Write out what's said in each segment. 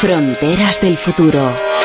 Fronteras del futuro.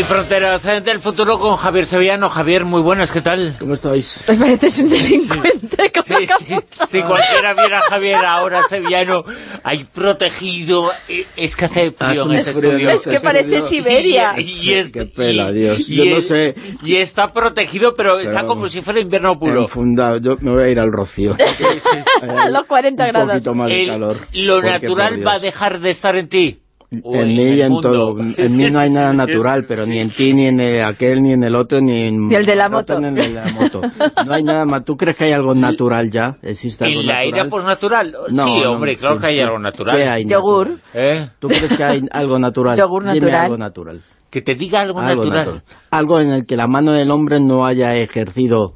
Y Fronteras del futuro con Javier Sevillano. Javier, muy buenas, ¿qué tal? ¿Cómo estáis? Pues pareces un delincuente. Sí, sí, si cualquiera viera a Javier ahora Sevillano ahí protegido, eh, es que hace frío en ese estudio. Es que parece Siberia. Y, y es- Qué pela, Dios. y Yo no sé. Y está protegido, pero, está Pero- como si fuera invierno puro. Enfundado. Yo me voy a ir al rocío. A los 40 Un grados. poquito más de El- calor. lo Porque, natural va a dejar de estar en ti. O En mí y el en mundo. todo. En mí no hay nada natural, pero ni en ti, ni en el- aquel, ni en el otro, ni en... Ni el de la moto. ni en el de la moto. No hay nada más. ¿Tú crees que hay algo natural ya? ¿Existe algo ¿En la natural? ira pues natural? No, sí, no, hombre, claro sí, que hay sí. algo natural. ¿Qué hay Yogur. ¿Eh? ¿Tú crees que hay algo natural? Yogur Dime natural. algo natural. Que te diga algo, Algo natural. natural. Algo en el que la mano del hombre no haya ejercido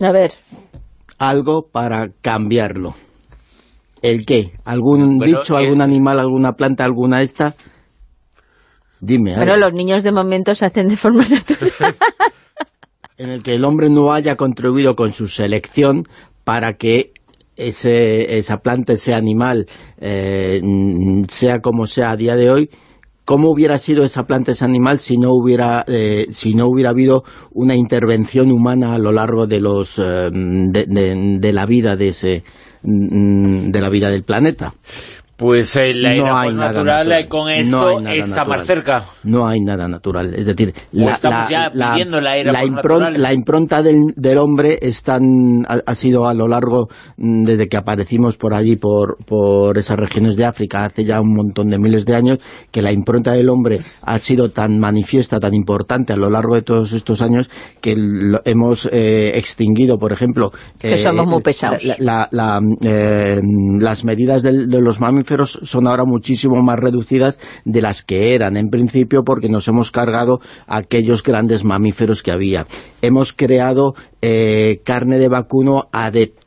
A ver, algo para cambiarlo. ¿El qué? ¿Algún Bueno, bicho, eh, algún animal, alguna planta, alguna esta? Dime, bueno, algo. los niños de momento se hacen de forma natural. en el que el hombre no haya contribuido con su selección para que ese, esa planta, ese animal, eh, sea como sea a día de hoy, ¿cómo hubiera sido esa planta, ese animal, si no hubiera, eh, si no hubiera habido una intervención humana a lo largo de los eh, de, de- de la vida de ese de la vida del planeta? Pues eh, la No era hay nada natural, natural. eh, con No esto hay nada está natural. más cerca. no hay nada natural. Es decir, la, estamos ya la era la, por impron- natural. la impronta del, del hombre es tan- ha, ha sido a lo largo, mm, desde que aparecimos por allí, por, por esas regiones de África, hace ya un montón de miles de años, que la impronta del hombre ha sido tan manifiesta, tan importante a lo largo de todos estos años, que lo- hemos eh, extinguido, por ejemplo... Que somos muy pesados. la- la- la, eh, las medidas de los mamíferos son ahora muchísimo más reducidas de las que eran en principio porque nos hemos cargado aquellos grandes mamíferos que había. Hemos creado eh, carne de vacuno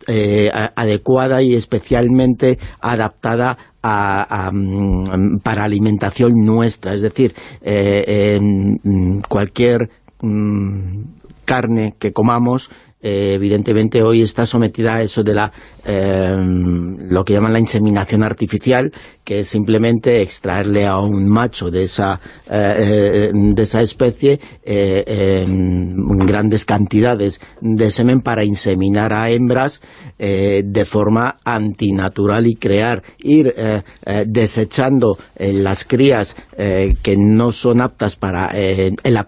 eh, adecuada y especialmente adaptada a- a, mm, para alimentación nuestra, es decir, eh, en, mm, cualquier mm, carne que comamos eh, evidentemente hoy está sometida a eso de la eh, lo que llaman la inseminación artificial que es simplemente extraerle a un macho de esa eh, eh, de esa especie eh, grandes cantidades de semen para inseminar a hembras de forma antinatural y crear ir desechando las crías que no son aptas para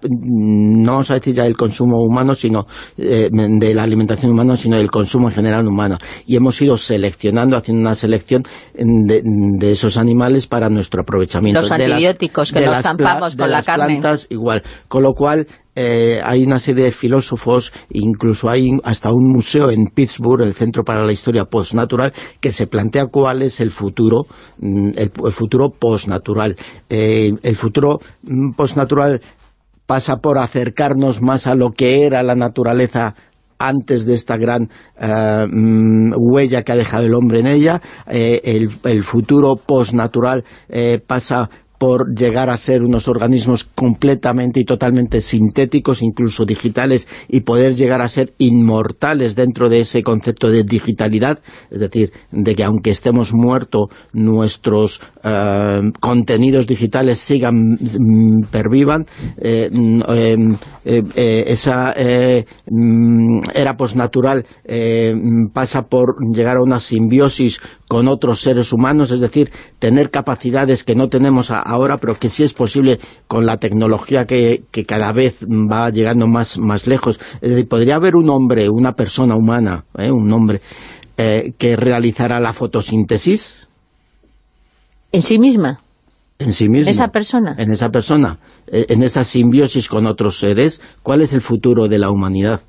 no vamos a decir ya el consumo humano sino de la alimentación humana sino del consumo en general humano. Y hemos ido seleccionando haciendo una selección de esos animales para nuestro aprovechamiento Los De las- antibióticos que de nos las zampamos con de la las carne. plantas igual con lo cual eh, hay una serie de filósofos, incluso hay hasta un museo en Pittsburgh, el Centro para la Historia Postnatural, que se plantea cuál es el futuro, mm, el, el futuro postnatural. Eh, el futuro mm, postnatural pasa por acercarnos más a lo que era la naturaleza antes de esta gran eh, mm, huella que ha dejado el hombre en ella. Eh, el, el futuro postnatural eh, pasa por llegar a ser unos organismos completamente y totalmente sintéticos, incluso digitales, y poder llegar a ser inmortales dentro de ese concepto de digitalidad, es decir, de que aunque estemos muertos, nuestros eh, contenidos digitales sigan, mm, pervivan, eh, mm, eh, eh, esa mm, era posnatural mm, pasa por llegar a una simbiosis con otros seres humanos, es decir, tener capacidades que no tenemos a- ahora, pero que sí es posible con la tecnología que, que cada vez va llegando más, más lejos. Es decir, podría haber un hombre, una persona humana, ¿eh? un hombre, eh, que realizara la fotosíntesis En sí misma, en sí mismo. esa persona. En esa persona, eh, en esa simbiosis con otros seres, ¿cuál es el futuro de la humanidad?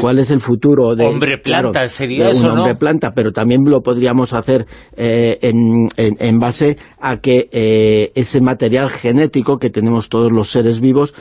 ¿Cuál es el futuro de... hombre planta claro, sería de eso, un ¿no? hombre planta, pero también lo podríamos hacer eh, en, en- en base a que eh, ese material genético que tenemos todos los seres vivos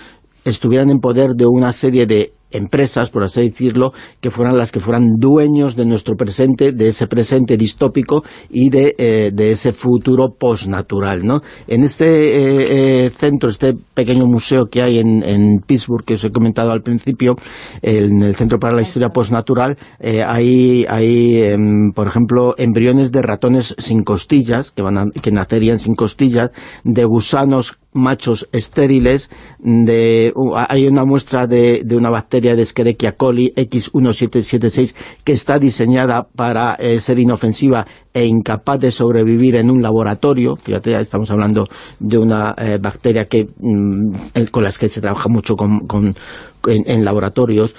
estuvieran en poder de una serie de empresas, por así decirlo, que fueran las que fueran dueños de nuestro presente, de ese presente distópico y de, eh, de ese futuro postnatural, ¿no? En este eh, eh, centro, este pequeño museo que hay en, en, Pittsburgh, que os he comentado al principio, en el Centro para la Historia Postnatural, hay, hay em, por ejemplo, embriones de ratones sin costillas, que, van que nacerían sin costillas, de gusanos machos estériles, de, hay una muestra de, de, una bacteria de Escherichia coli X1776 que está diseñada para eh, ser inofensiva e incapaz de sobrevivir en un laboratorio, fíjate, estamos hablando de una eh, bacteria que mm, con las que se trabaja mucho con, en laboratorios,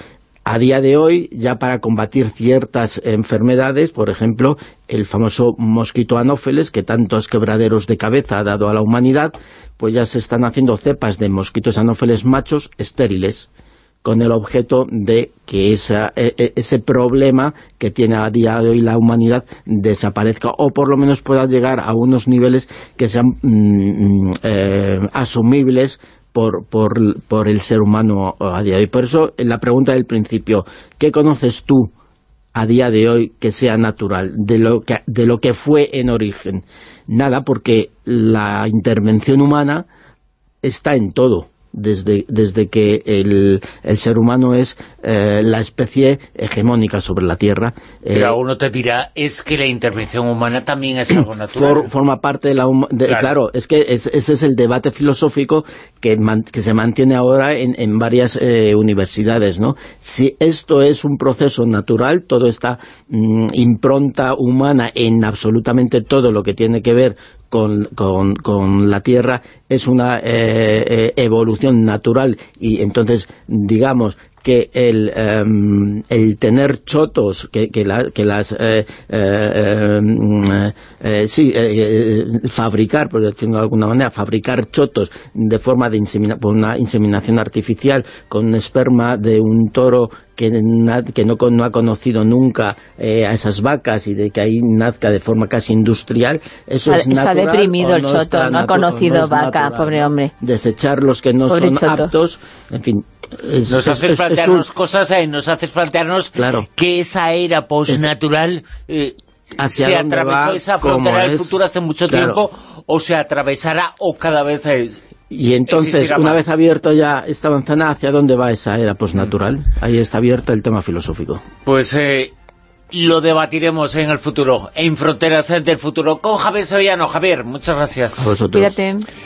a día de hoy, ya para combatir ciertas enfermedades, por ejemplo, el famoso mosquito anófeles, que tantos quebraderos de cabeza ha dado a la humanidad, pues ya se están haciendo cepas de mosquitos anófeles machos estériles, con el objeto de que e, e, ese problema que tiene a día de hoy la humanidad desaparezca, o por lo menos pueda llegar a unos niveles que sean mm, mm, eh, asumibles por, por, por, el ser humano a día de hoy. Por eso, la pregunta del principio, ¿qué conoces tú a día de hoy que sea natural, de lo que, de lo que fue en origen? Nada, porque la intervención humana está en todo desde, desde que el, el, ser humano es eh, la especie hegemónica sobre la Tierra. Pero eh, uno te dirá, es que la intervención humana también es algo natural. forma parte de la... claro. es que ese es el debate filosófico que, que se mantiene ahora en, en varias eh, universidades, ¿no? Si esto es un proceso natural, todo esta mm, impronta humana en absolutamente todo lo que tiene que ver con, con, con, la Tierra es una eh, eh, evolución natural. Y entonces digamos que el, em, el tener chotos, que, que, que las... Eh, eh, em, eh, sí, fabricar, por decirlo de alguna manera, fabricar chotos de forma de por una inseminación artificial con un esperma de un toro que, que no, no, ha conocido nunca a esas vacas y de que ahí nazca de forma casi industrial, eso está, es natural. Está deprimido el choto, no ha conocido vaca, pobre hombre. Desechar los que no son aptos, en fin, nos hace plantearnos cosas, eh, nos hace plantearnos que esa era postnatural eh, se atravesó esa frontera del futuro hace mucho tiempo o se atravesará o cada vez y entonces, una vez abierto ya esta manzana, ¿hacia dónde va esa era postnatural? Ahí está abierto el tema filosófico. Pues eh, lo debatiremos en el futuro, en Fronteras del Futuro, con Javier Sevillano. Javier, muchas gracias. A vosotros.